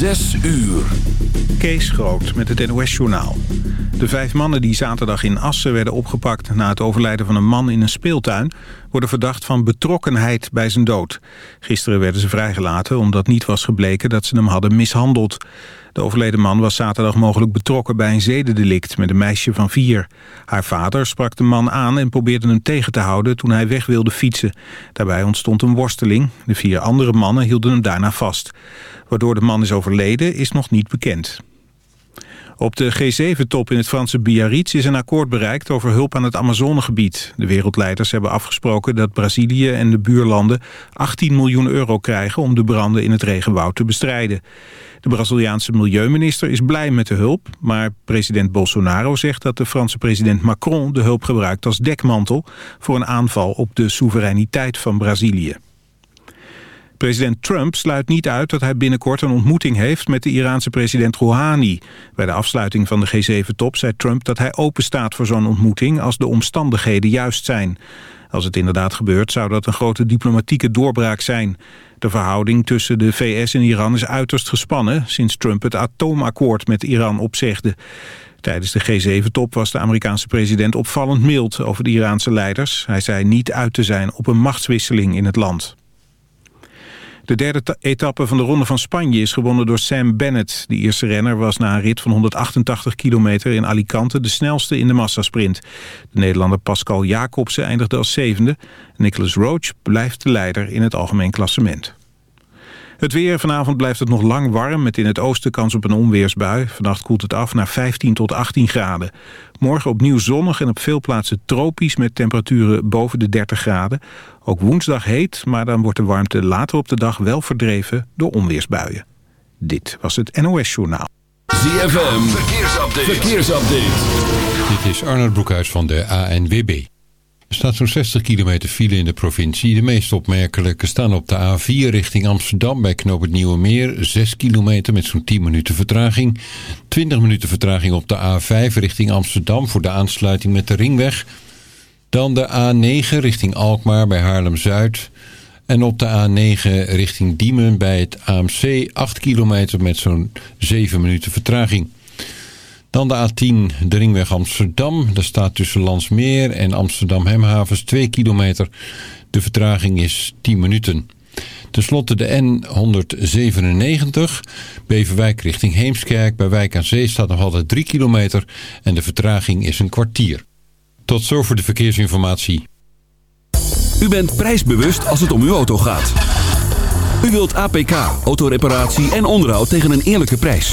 Zes uur. Kees Groot met het NOS-journaal. De vijf mannen die zaterdag in Assen werden opgepakt... na het overlijden van een man in een speeltuin... worden verdacht van betrokkenheid bij zijn dood. Gisteren werden ze vrijgelaten omdat niet was gebleken... dat ze hem hadden mishandeld. De overleden man was zaterdag mogelijk betrokken bij een zedendelict... met een meisje van vier. Haar vader sprak de man aan en probeerde hem tegen te houden... toen hij weg wilde fietsen. Daarbij ontstond een worsteling. De vier andere mannen hielden hem daarna vast. Waardoor de man is overleden is nog niet bekend. Op de G7-top in het Franse Biarritz is een akkoord bereikt over hulp aan het Amazonegebied. De wereldleiders hebben afgesproken dat Brazilië en de buurlanden 18 miljoen euro krijgen om de branden in het regenwoud te bestrijden. De Braziliaanse milieuminister is blij met de hulp, maar president Bolsonaro zegt dat de Franse president Macron de hulp gebruikt als dekmantel voor een aanval op de soevereiniteit van Brazilië. President Trump sluit niet uit dat hij binnenkort een ontmoeting heeft met de Iraanse president Rouhani. Bij de afsluiting van de G7-top zei Trump dat hij open staat voor zo'n ontmoeting als de omstandigheden juist zijn. Als het inderdaad gebeurt zou dat een grote diplomatieke doorbraak zijn. De verhouding tussen de VS en Iran is uiterst gespannen sinds Trump het atoomakkoord met Iran opzegde. Tijdens de G7-top was de Amerikaanse president opvallend mild over de Iraanse leiders. Hij zei niet uit te zijn op een machtswisseling in het land. De derde etappe van de Ronde van Spanje is gewonnen door Sam Bennett. De eerste renner was na een rit van 188 kilometer in Alicante de snelste in de massasprint. De Nederlander Pascal Jacobsen eindigde als zevende. Nicholas Roach blijft de leider in het algemeen klassement. Het weer. Vanavond blijft het nog lang warm met in het oosten kans op een onweersbui. Vannacht koelt het af naar 15 tot 18 graden. Morgen opnieuw zonnig en op veel plaatsen tropisch met temperaturen boven de 30 graden. Ook woensdag heet, maar dan wordt de warmte later op de dag wel verdreven door onweersbuien. Dit was het NOS Journaal. ZFM. Verkeersupdate. Verkeersupdate. Dit is Arnold Broekhuis van de ANWB. Er staat zo'n 60 kilometer file in de provincie. De meest opmerkelijke staan op de A4 richting Amsterdam bij Knoop het Nieuwe Meer. 6 kilometer met zo'n 10 minuten vertraging. 20 minuten vertraging op de A5 richting Amsterdam voor de aansluiting met de ringweg. Dan de A9 richting Alkmaar bij Haarlem-Zuid. En op de A9 richting Diemen bij het AMC 8 kilometer met zo'n 7 minuten vertraging. Dan de A10, de ringweg Amsterdam. Daar staat tussen Landsmeer en Amsterdam-Hemhavens 2 kilometer. De vertraging is 10 minuten. Ten slotte de N197, Beverwijk richting Heemskerk. Bij Wijk aan Zee staat nog altijd 3 kilometer en de vertraging is een kwartier. Tot zover de verkeersinformatie. U bent prijsbewust als het om uw auto gaat. U wilt APK, autoreparatie en onderhoud tegen een eerlijke prijs.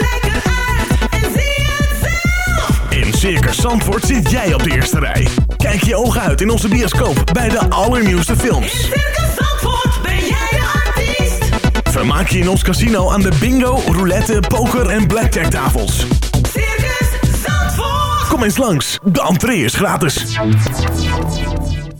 In Circus Zandvoort zit jij op de eerste rij. Kijk je ogen uit in onze bioscoop bij de allernieuwste In films. Circus Zandvoort ben jij de artiest. Vermaak je in ons casino aan de bingo, roulette, poker en blackjack tafels. Circus Zandvoort. Kom eens langs, de entree is gratis.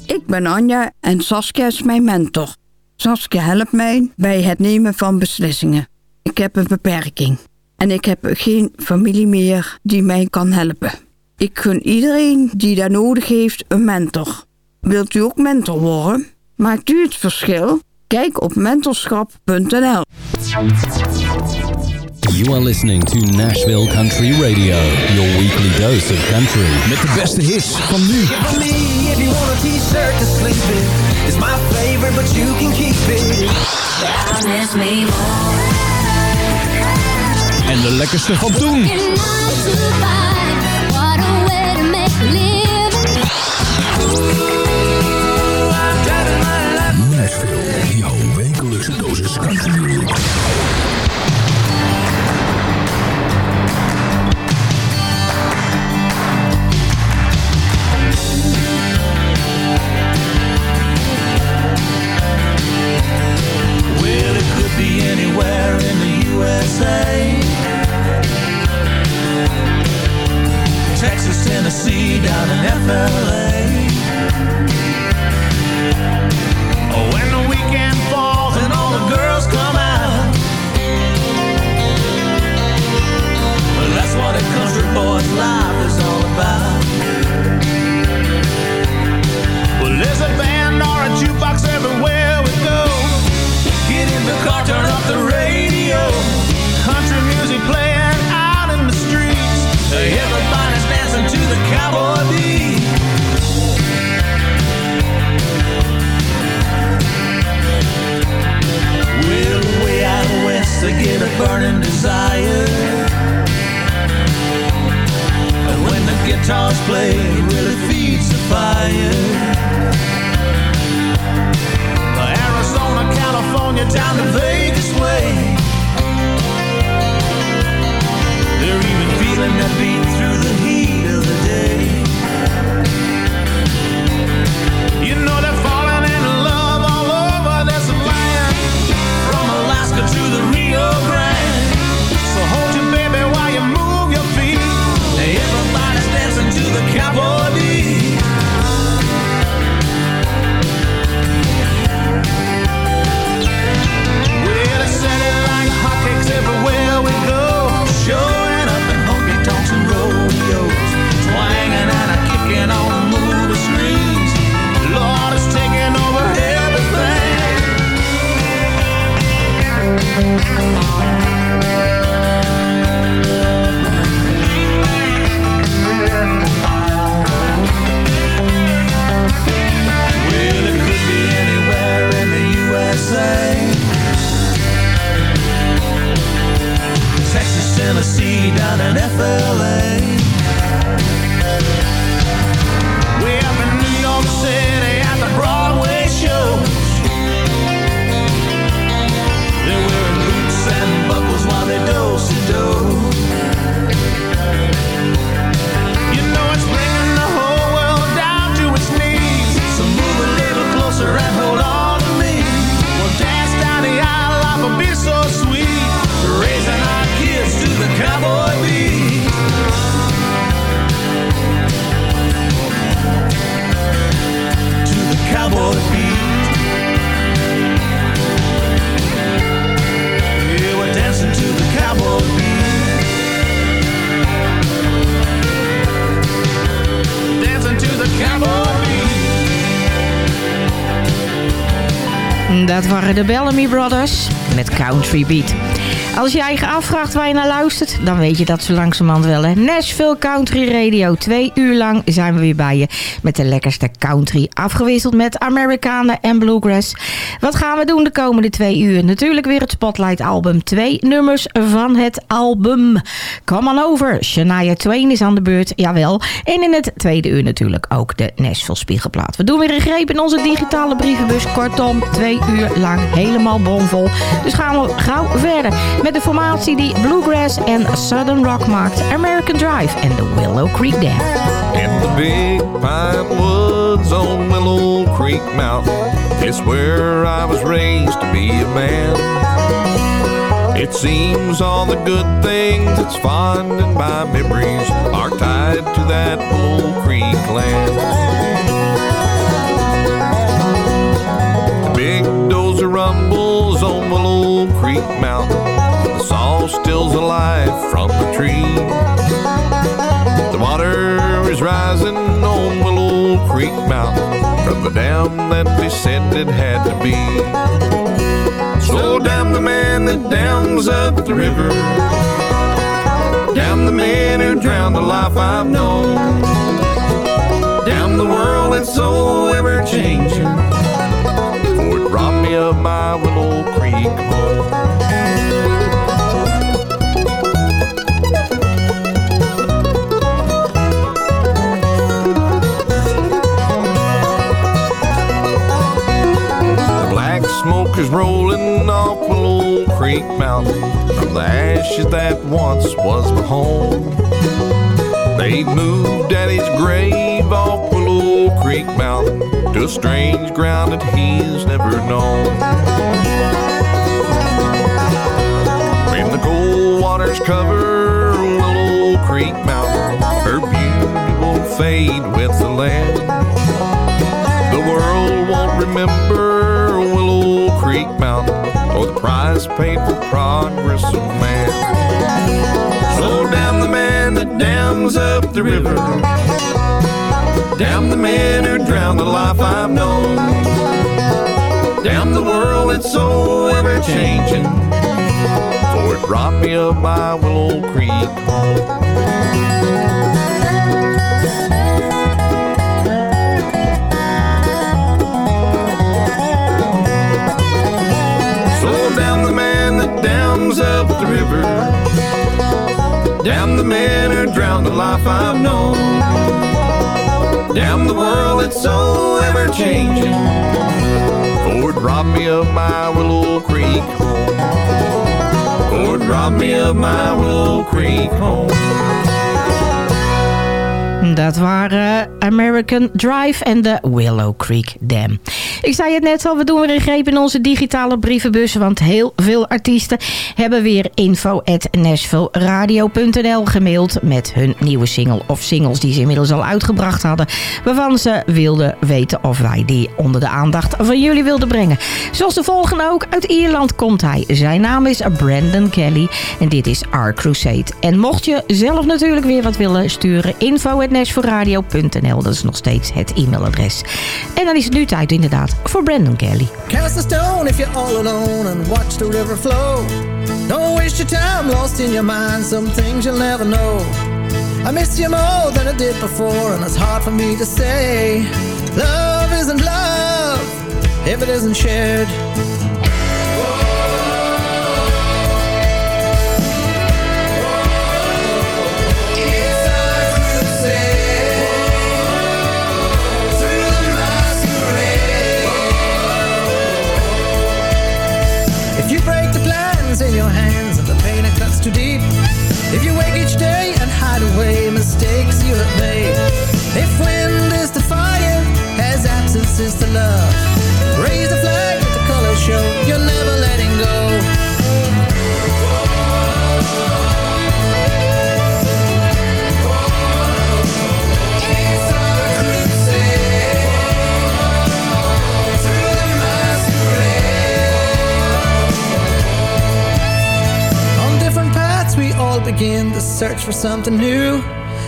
Ik ben Anja en Saskia is mijn mentor. Saskia helpt mij bij het nemen van beslissingen. Ik heb een beperking en ik heb geen familie meer die mij kan helpen. Ik gun iedereen die daar nodig heeft een mentor. Wilt u ook mentor worden? Maakt u het verschil? Kijk op mentorschap.nl. You are listening to Nashville Country Radio, your weekly dose of country. Met de beste hits van nu. It's my favorite, but you can keep it. En de lekkerste van toen. Jouw. Well, could be anywhere in the USA. Texas, Tennessee, down in FLA. Oh, when the weekend falls and all the girls come out. Well, that's what a country boy's life is all about. Well, there's a band or a jukebox everywhere we go. Get in the car, turn up the radio. Waren de Bellamy Brothers met Country Beat. Als jij je afvraagt waar je naar luistert, dan weet je dat zo langzamerhand wel. Hè? Nashville Country Radio. Twee uur lang zijn we weer bij je met de lekkerste country. Afgewisseld met Amerikanen en Bluegrass. Wat gaan we doen de komende twee uur? Natuurlijk weer het Spotlight album. Twee nummers van het album. Come on over. Shania Twain is aan de beurt, jawel. En in het tweede uur natuurlijk ook de Nashville Spiegelplaat. We doen weer een greep in onze digitale brievenbus. Kortom, twee uur lang helemaal bomvol. Dus gaan we gauw verder met de formatie die Bluegrass en Southern Rock maakt. American Drive en de Willow Creek Dam. In the big pine woods on Willow Creek Mountain, it's where I was raised to be a man. It seems all the good things that's fond in my memories are tied to that Willow Creek land. Saw alive from the tree. The water is rising on Willow Creek Mountain from the dam that they said it had to be. Slow down the man that dams up the river. Down the man who drowned the life I've known. Down the world that's the ashes that once was my home. They moved Daddy's grave off Willow Creek Mountain to a strange ground that he's never known. In the cold waters cover Willow Creek Mountain. Her beauty won't fade with the land. The world won't remember Willow Creek Mountain or the price paid for progress of man. So damn the man that dams up the river. Damn the man who drowned the life I've known. Damn the world that's so ever changing. For it brought me up by Willow Creek dams up the river. Damn the man who drowned the life I've known. Damn the world that's so ever changing. For it brought me up my Willow Creek home. For it brought me up my Willow Creek home. Dat waren American Drive en de Willow Creek Dam. Ik zei het net al, we doen weer een greep in onze digitale brievenbus. Want heel veel artiesten hebben weer info gemaild... met hun nieuwe single of singles die ze inmiddels al uitgebracht hadden... waarvan ze wilden weten of wij die onder de aandacht van jullie wilden brengen. Zoals de volgende ook, uit Ierland komt hij. Zijn naam is Brandon Kelly en dit is Our Crusade. En mocht je zelf natuurlijk weer wat willen sturen... info dat is nog steeds het e-mailadres. En dan is het nu tijd inderdaad voor Brandon Kelly. Cast a stone if you're all alone and watch the river flow. Don't waste your time lost in your mind, some things you'll never know. I miss you more than I did before, and it's hard for me to say. Love isn't love if it isn't shared. Is the love. Raise the flag, let the colors show. You're never letting go. On different paths we all begin the search for something new.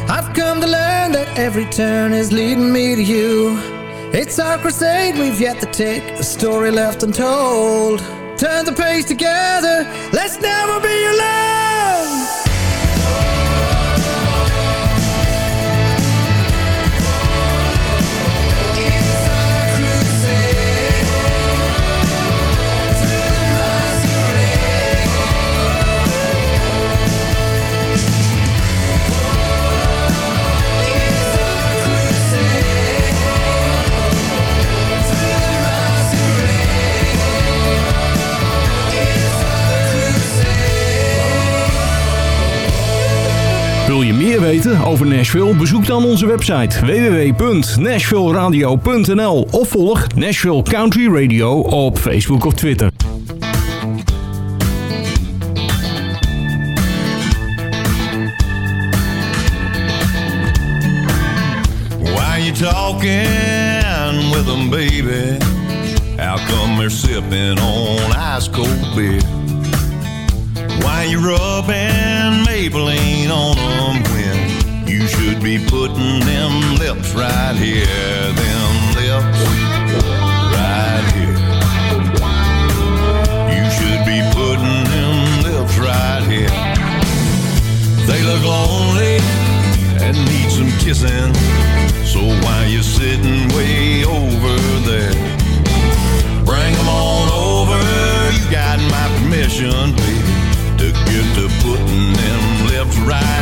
I've come to learn that every turn is leading me to you It's our crusade we've yet to take A story left untold. Turn the page together Let's never be alone over Nashville? Bezoek dan onze website www.nashvilleradio.nl of volg Nashville Country Radio op Facebook of Twitter. Why you talking putting them lips right here? Them lips right here. You should be putting them lips right here. They look lonely and need some kissing. So why you sitting way over there? Bring 'em on over, you got my permission, baby, to get to putting them lips right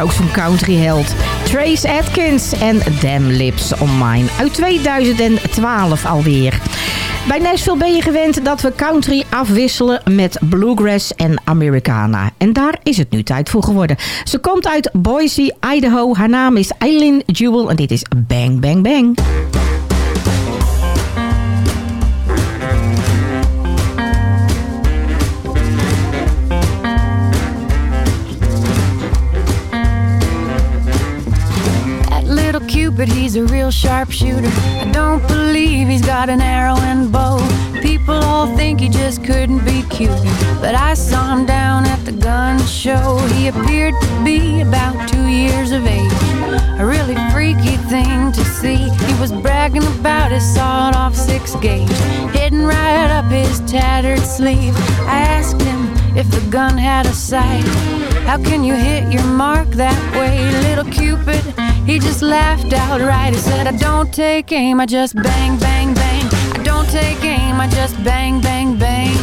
Ook zo'n countryheld. Trace Atkins en Them Lips on Mine. Uit 2012 alweer. Bij Nashville ben je gewend dat we country afwisselen met bluegrass en Americana. En daar is het nu tijd voor geworden. Ze komt uit Boise, Idaho. Haar naam is Eileen Jewel en dit is Bang Bang Bang. Cupid, he's a real sharpshooter. I don't believe he's got an arrow and bow. People all think he just couldn't be cute. But I saw him down at the gun show. He appeared to be about two years of age. A really freaky thing to see. He was bragging about his sawed off six gauge, hidden right up his tattered sleeve. I asked him if the gun had a sight. How can you hit your mark that way, little Cupid? He just laughed outright. He said, I don't take aim, I just bang, bang, bang. I don't take aim, I just bang, bang, bang.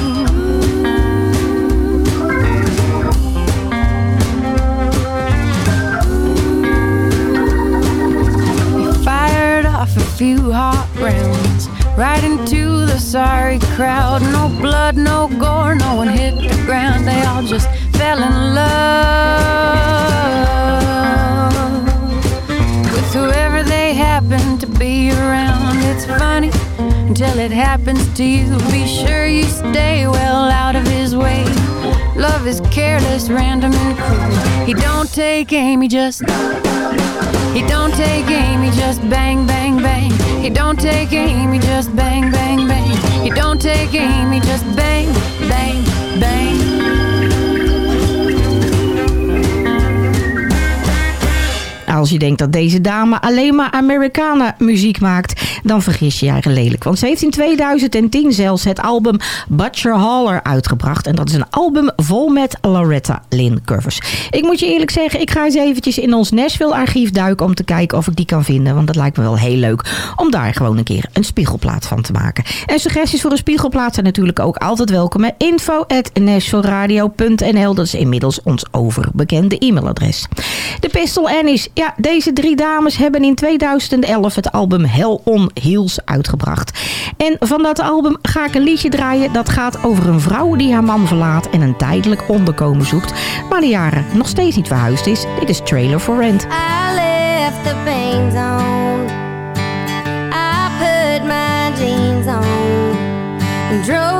Fired off a few hot rounds right into the sorry crowd. No blood, no gore, no one hit the ground. They all just fell in love whoever they happen to be around. It's funny until it happens to you. Be sure you stay well out of his way. Love is careless, random, and cruel. He don't take aim, he just. He don't take aim, he just bang, bang, bang. He don't take aim, he just bang, bang, bang. He don't take aim, he just bang, Als je denkt dat deze dame alleen maar Americana muziek maakt, dan vergis je je eigen lelijk. Want ze heeft in 2010 zelfs het album Butcher Haller uitgebracht. En dat is een album vol met Loretta Lynn covers. Ik moet je eerlijk zeggen, ik ga eens eventjes in ons Nashville archief duiken om te kijken of ik die kan vinden. Want dat lijkt me wel heel leuk om daar gewoon een keer een spiegelplaat van te maken. En suggesties voor een spiegelplaat zijn natuurlijk ook altijd welkom. Info at Dat is inmiddels ons overbekende e-mailadres. De Pistol Annies. Ja, deze drie dames hebben in 2011 het album Hell on Heels uitgebracht. En van dat album ga ik een liedje draaien dat gaat over een vrouw die haar man verlaat en een tijdelijk onderkomen zoekt, maar de jaren nog steeds niet verhuisd is. Dit is Trailer for Rent. I left the pain zone. I put my jeans on and drove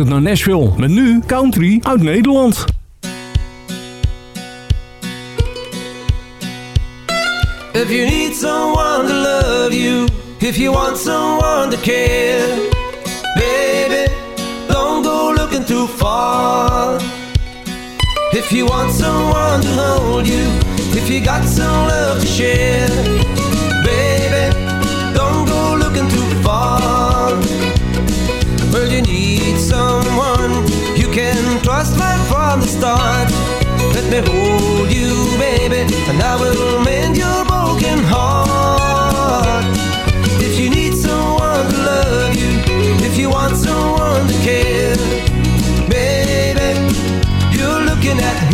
luistert naar Nashville. Met nu country uit Nederland. If you need someone to love you, if you want someone to care, baby, don't go looking too far. If you want someone to hold you, if you got some love to share, me hold you, baby, and I will mend your broken heart. If you need someone to love you, if you want someone to care, baby, you're looking at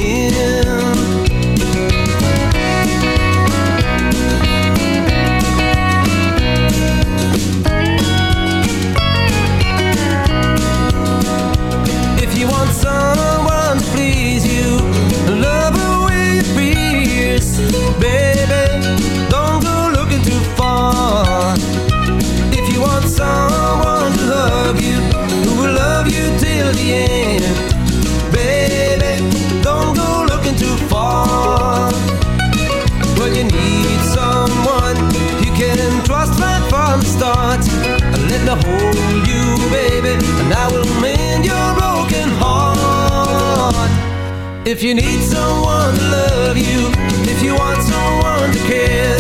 If you need someone to love you, if you want someone to care,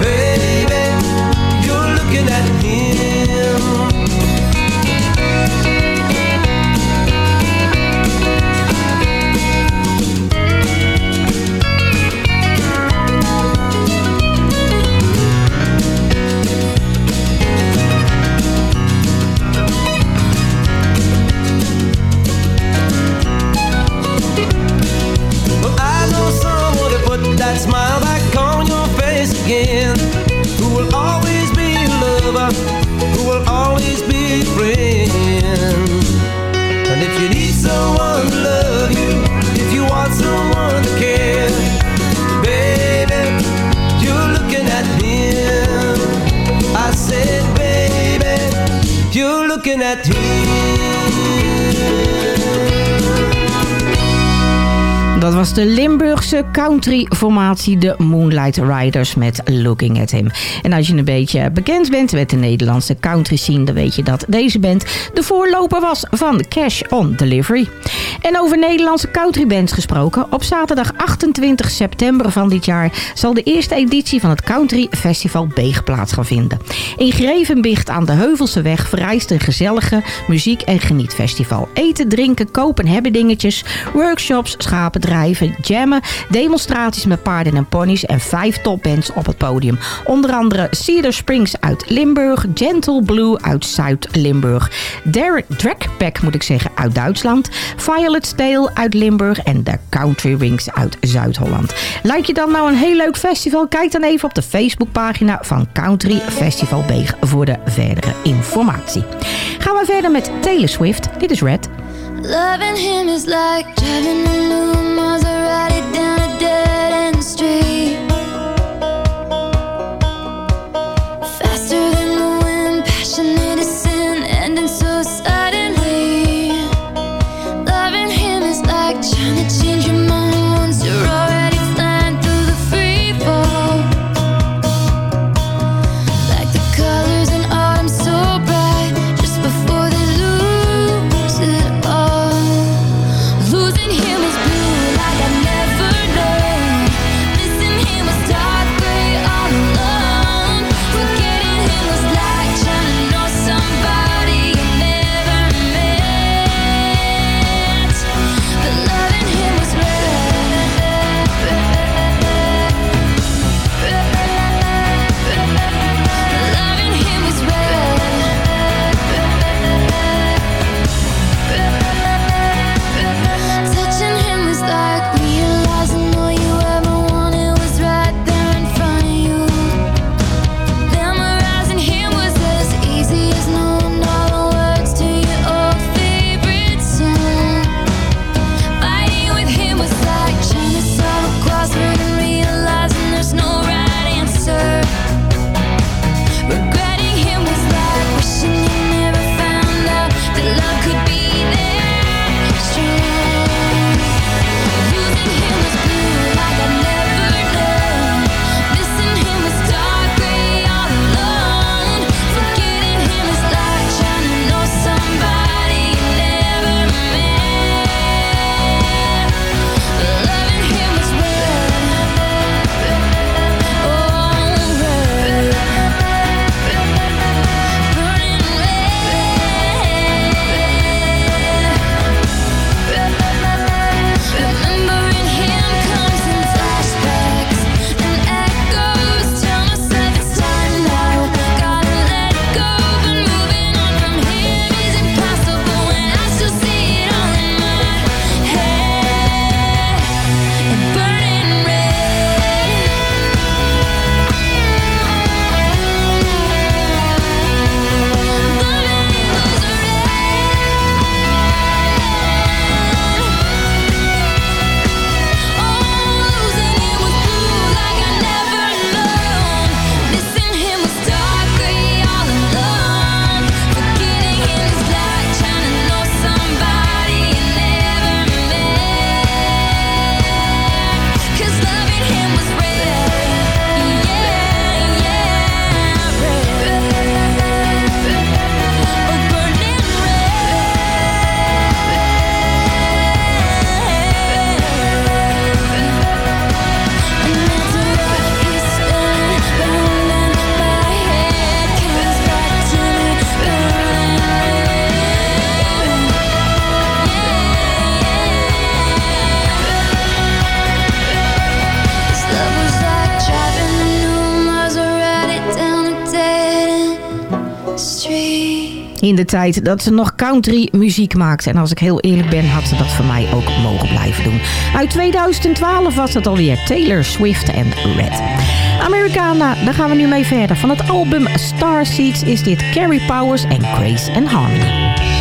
baby, you're looking at him. Dat was Limburgse country-formatie de Moonlight Riders met Looking at Him. En als je een beetje bekend bent met de Nederlandse country scene... dan weet je dat deze band de voorloper was van Cash on Delivery. En over Nederlandse countrybands gesproken... op zaterdag 28 september van dit jaar... zal de eerste editie van het Country Festival Beeg plaats gaan vinden. In Grevenbicht aan de Heuvelseweg vereist een gezellige muziek- en genietfestival. Eten, drinken, kopen, hebben dingetjes, workshops, schapen drijven, jammen, demonstraties met paarden en ponies en vijf topbands op het podium. Onder andere Cedar Springs uit Limburg, Gentle Blue uit Zuid-Limburg, Derek Dragpack moet ik zeggen uit Duitsland, Violet Stale uit Limburg en de Country Wings uit Zuid-Holland. Lijkt je dan nou een heel leuk festival? Kijk dan even op de Facebookpagina van Country Festival Beeg voor de verdere informatie. Gaan we verder met Taylor Swift. Dit is Red. Loving him is like driving a new tijd dat ze nog country muziek maakte. En als ik heel eerlijk ben, had ze dat voor mij ook mogen blijven doen. Uit 2012 was dat alweer Taylor Swift en Red. Americana, daar gaan we nu mee verder. Van het album Starseeds is dit Carrie Powers en Grace and Harmony.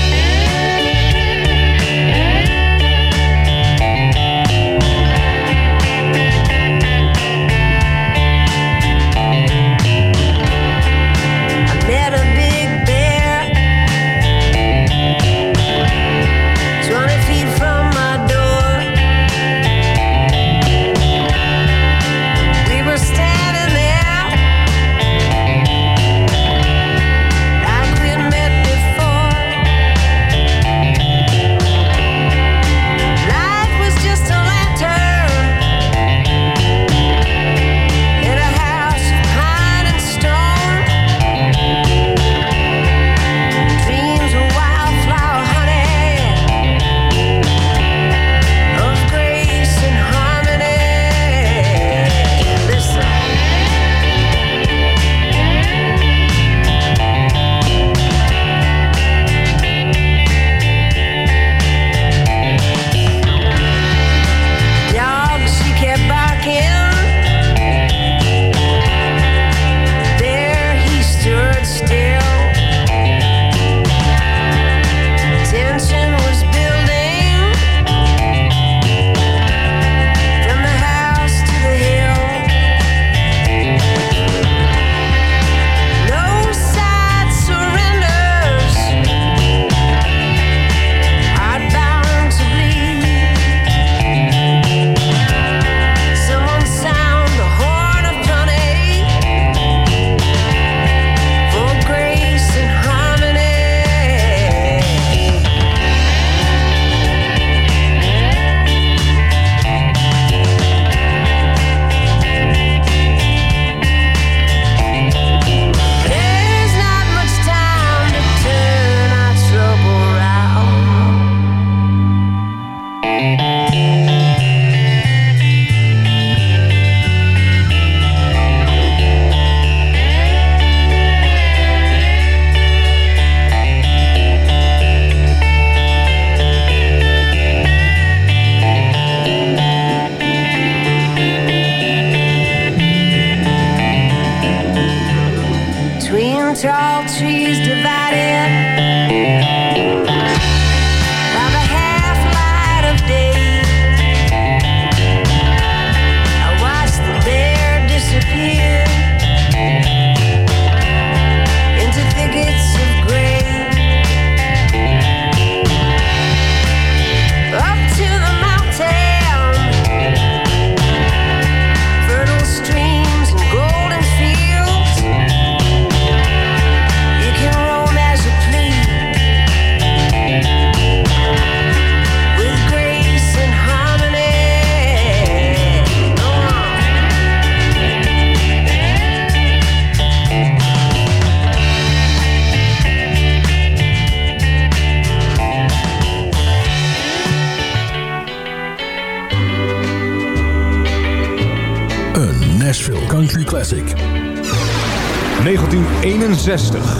60.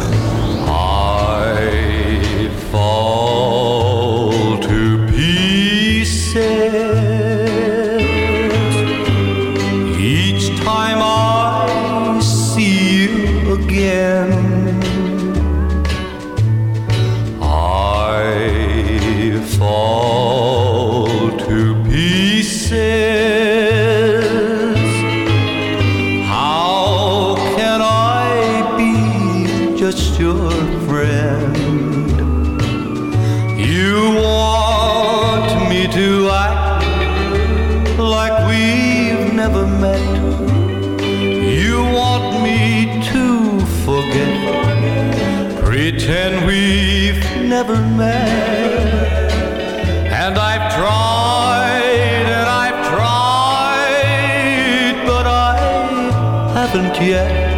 like we've never met. You want me to forget, pretend we've never met. And I've tried and I've tried, but I haven't yet.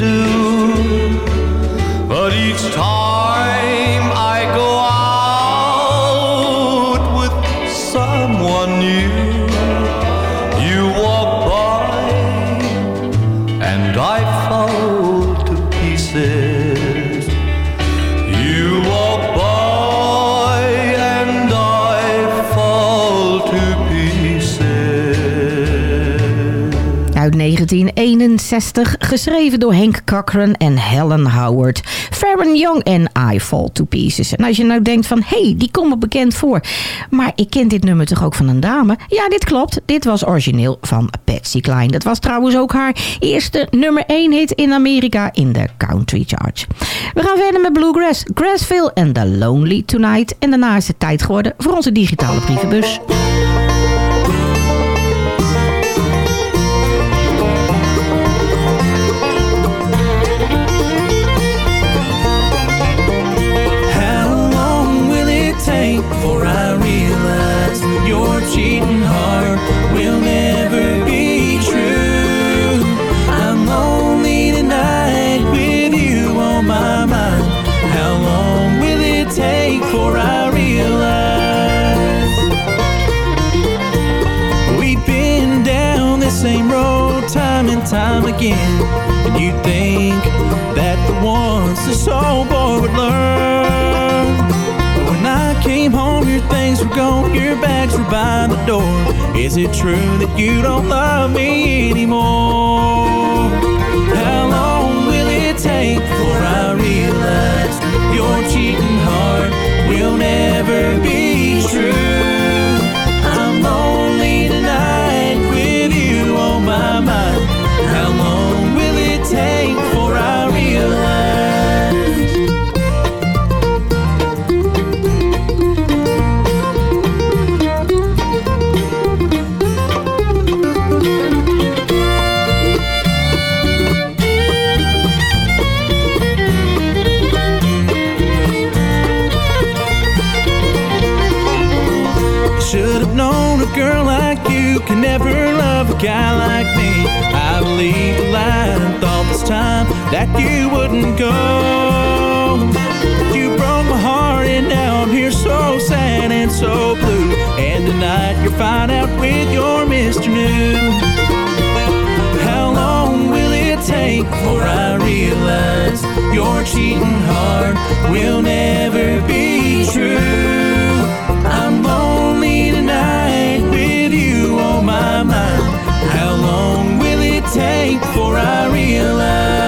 Do. Uit 1961, geschreven door Henk Cochran en Helen Howard. Farron Young en I Fall to Pieces. En als je nou denkt van, hey, die komt me bekend voor. Maar ik ken dit nummer toch ook van een dame? Ja, dit klopt. Dit was origineel van Patsy Cline. Dat was trouwens ook haar eerste nummer 1 hit in Amerika in de country charts. We gaan verder met Bluegrass, Grassville en The Lonely Tonight. En daarna is het tijd geworden voor onze digitale brievenbus. Cheating heart your bags were by the door. Is it true that you don't love me anymore? How long will it take before I Should have known a girl like you can never love a guy like me. I believed the lie and thought this time that you wouldn't go. You broke my heart and now I'm here so sad and so blue. And tonight you're fine out with your Mr. New. How long will it take before I realize your cheating heart will never be true? Take before I realize?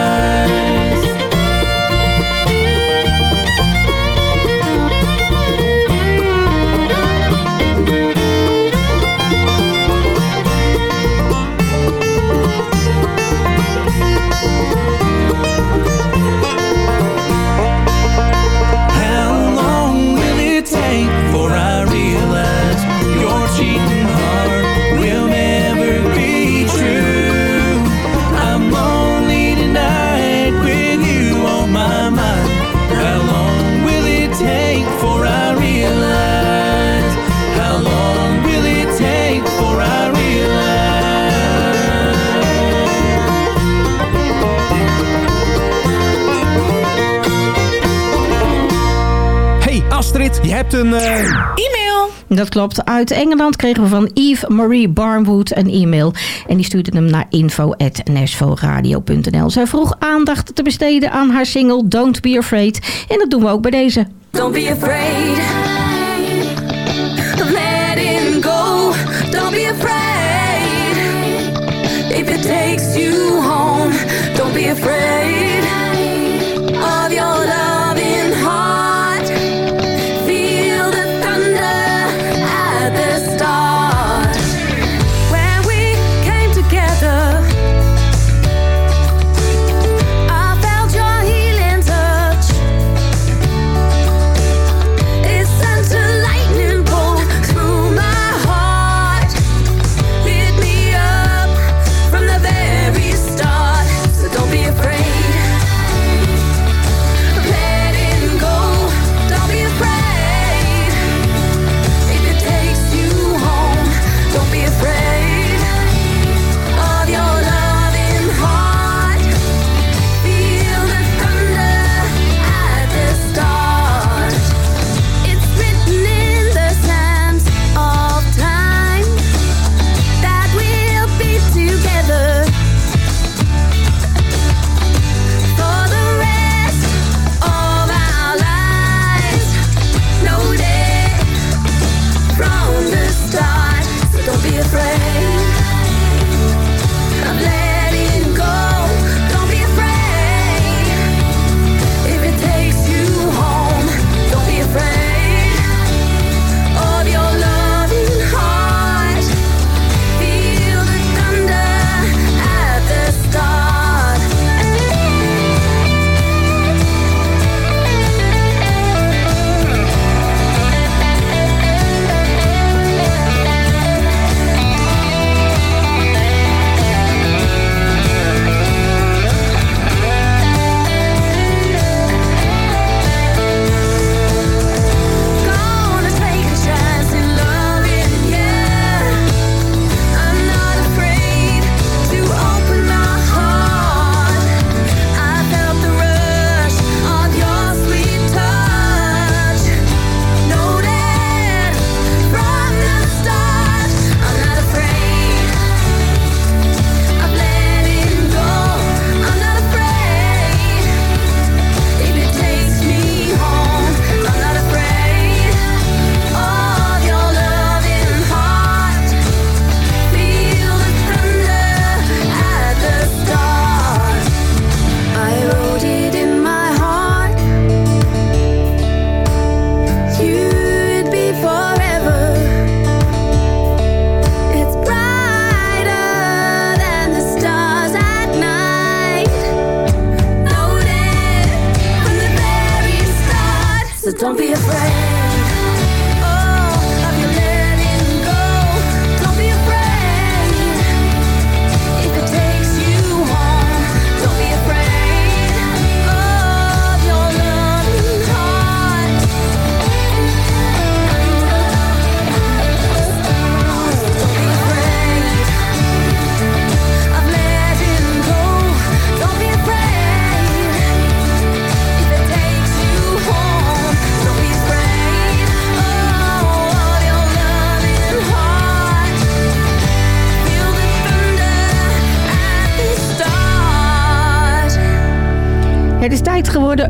Hebt een... eh, E-mail. Dat klopt. Uit Engeland kregen we van Eve Marie Barnwood een e-mail. En die stuurde hem naar info.nashvilleradio.nl. Zij vroeg aandacht te besteden aan haar single Don't Be Afraid. En dat doen we ook bij deze. Don't be afraid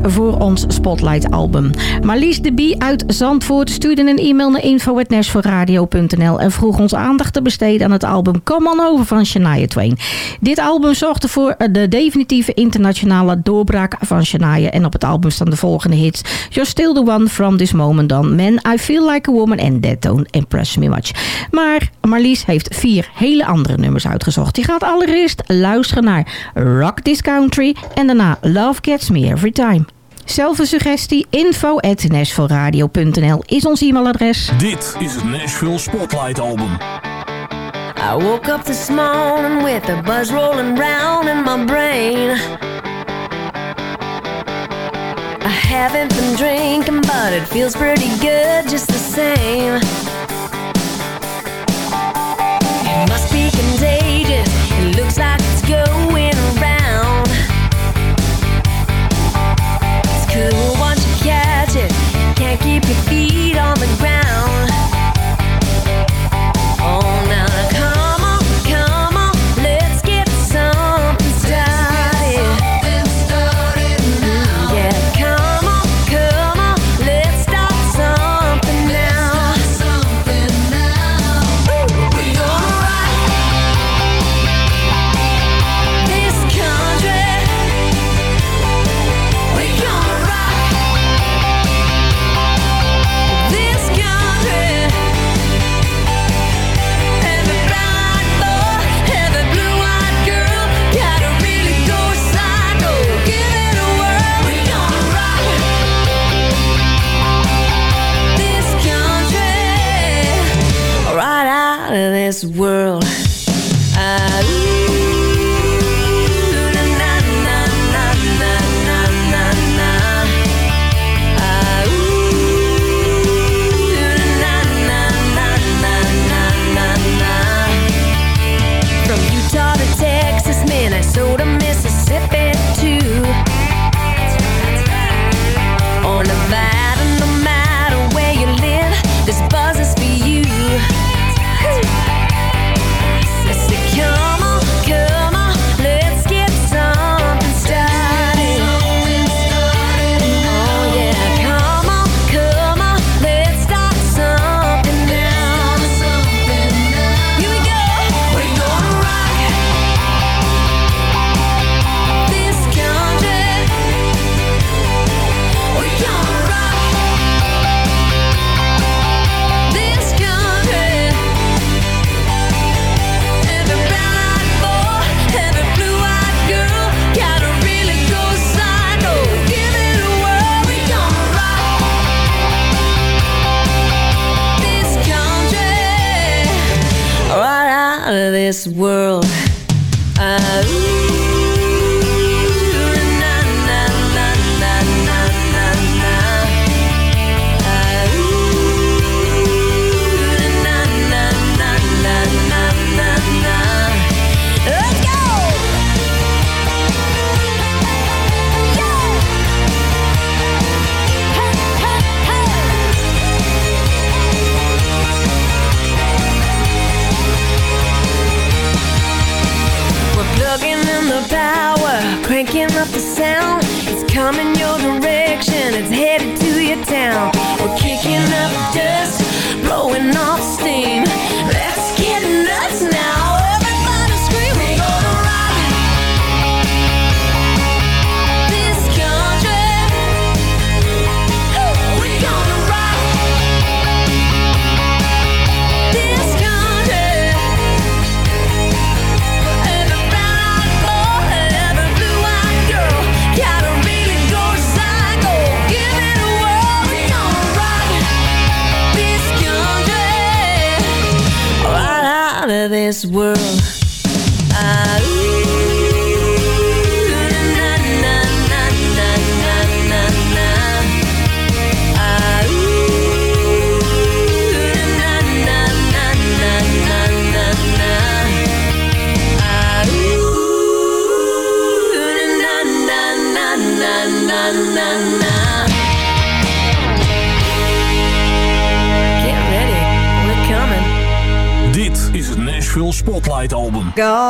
voor ons Spotlight album. Marlies de Bie uit Zandvoort stuurde een e-mail naar info.nashforradio.nl en vroeg ons aandacht te besteden aan het album Come On Over van Shania Twain. Dit album zorgde voor eh, de definitieve internationale doorbraak van Shania en op het album staan de volgende hits. You're Still The One From This Moment On, Man, I Feel Like A Woman and That Don't Impress Me Much. Maar Marlies heeft vier hele andere nummers uitgezocht. Die gaat allereerst luisteren naar Rock This Country en daarna Love Gets Me Every Time. Zelf een suggestie, NashvilleRadio.nl is ons e-mailadres. Dit is het Nashville Spotlight Album. I woke up this morning with a buzz rolling round in my brain. I haven't been drinking, but it feels pretty good just the same. world.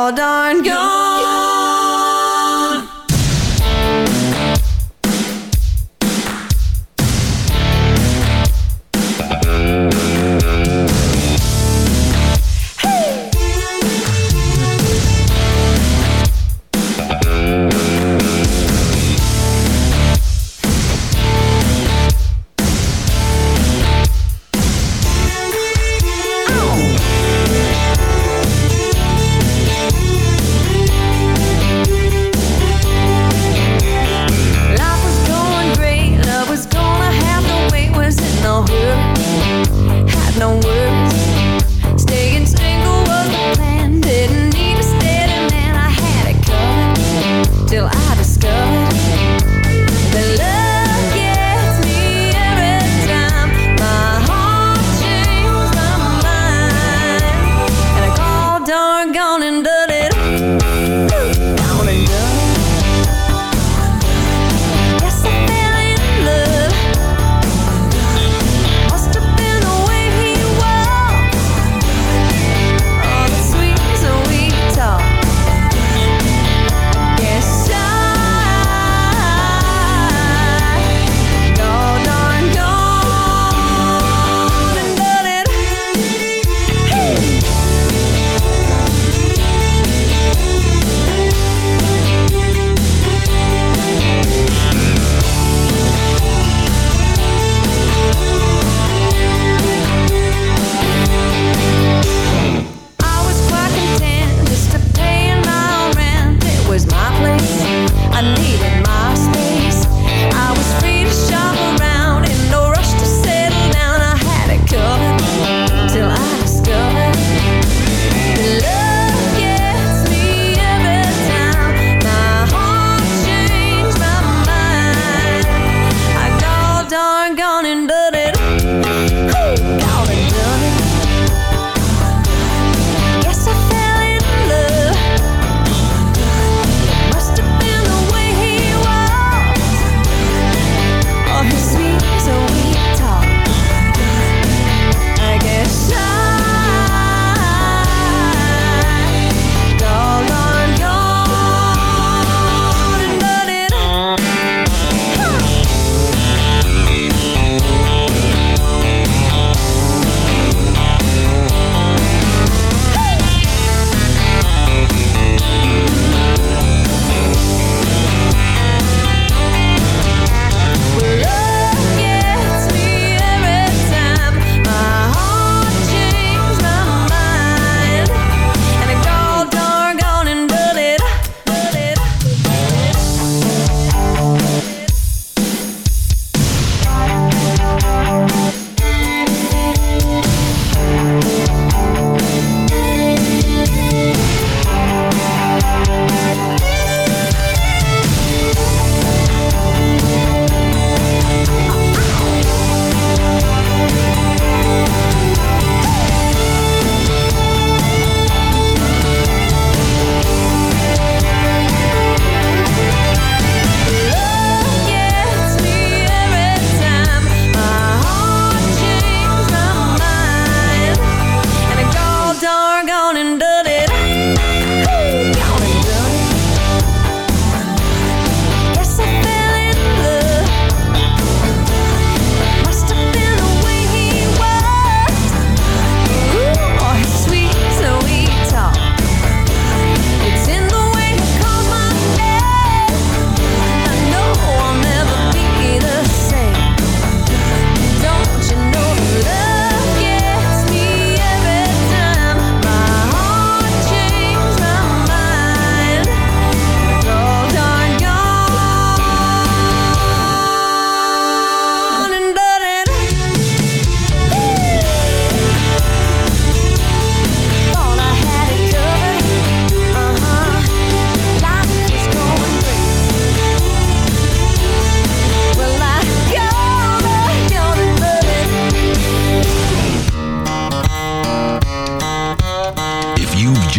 all done.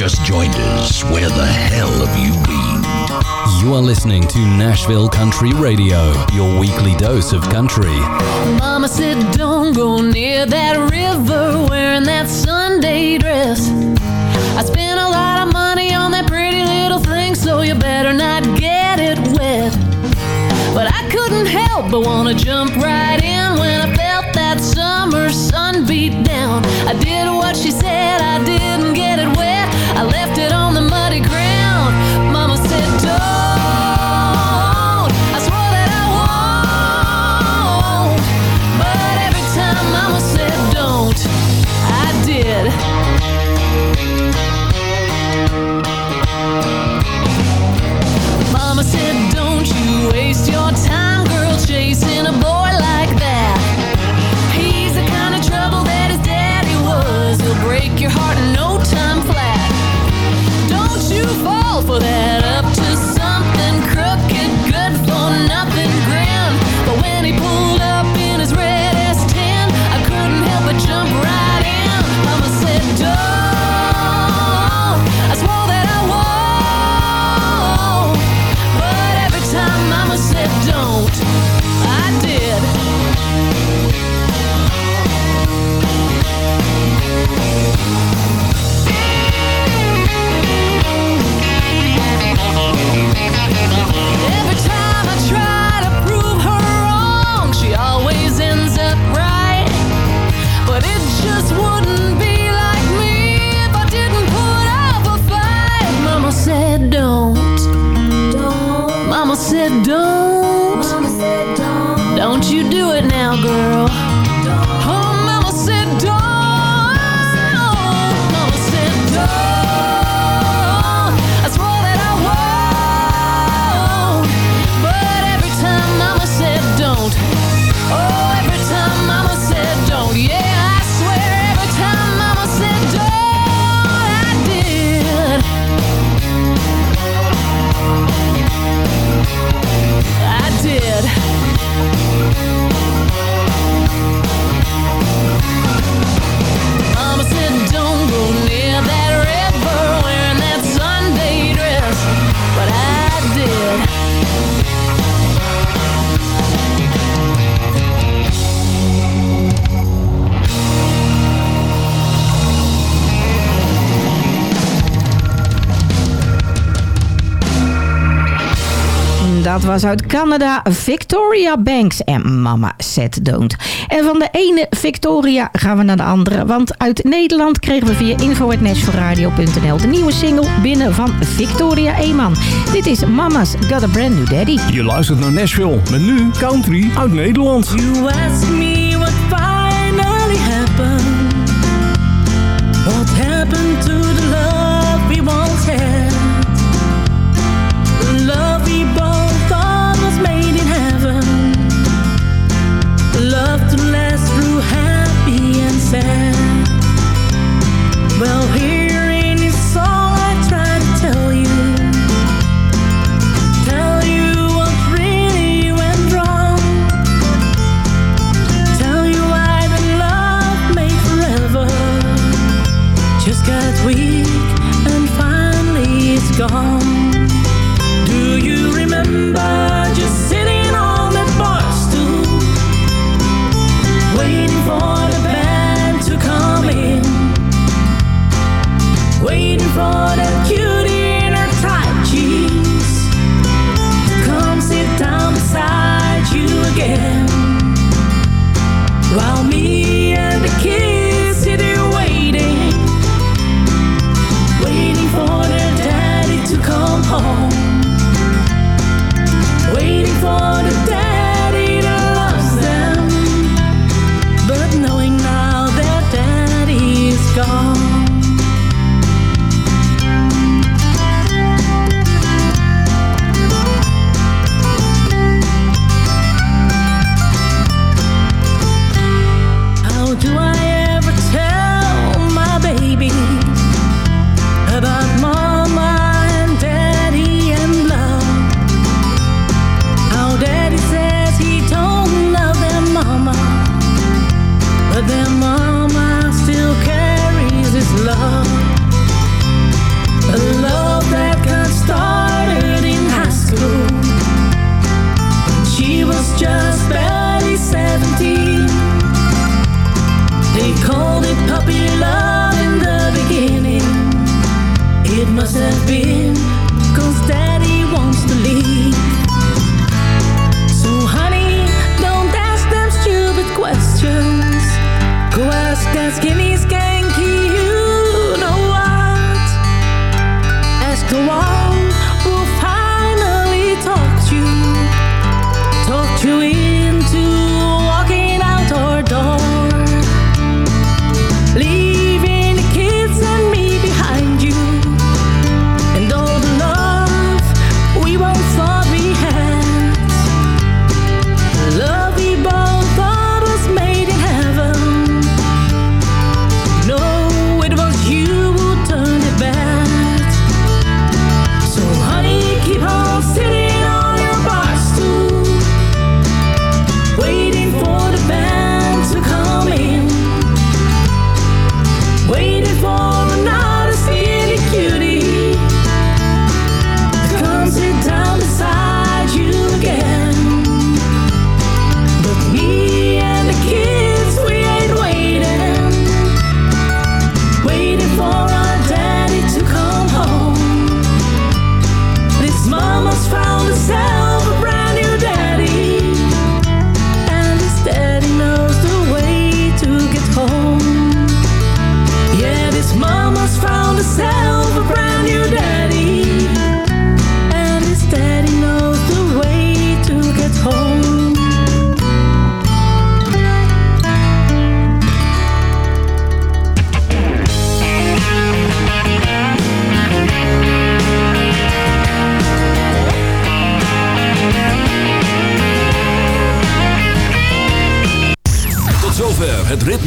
just joined us, where the hell have you been? You are listening to Nashville Country Radio, your weekly dose of country. Mama said, don't go near that river wearing that Sunday dress. I spent a lot of money on that pretty little thing, so you better not get it wet. But I couldn't help but want to jump right in when I felt that summer sun beat down. I did what she said I that said don't. Don't. Mama said don't. Mama said don't. Don't you do it now, girl. dat was uit Canada Victoria Banks en Mama Set Don't. En van de ene Victoria gaan we naar de andere. Want uit Nederland kregen we via info.nashforradio.nl de nieuwe single binnen van Victoria Eeman. Dit is Mama's Got a Brand New Daddy. Je luistert naar Nashville met nu country uit Nederland. You ask me what finally happened. What happened to the love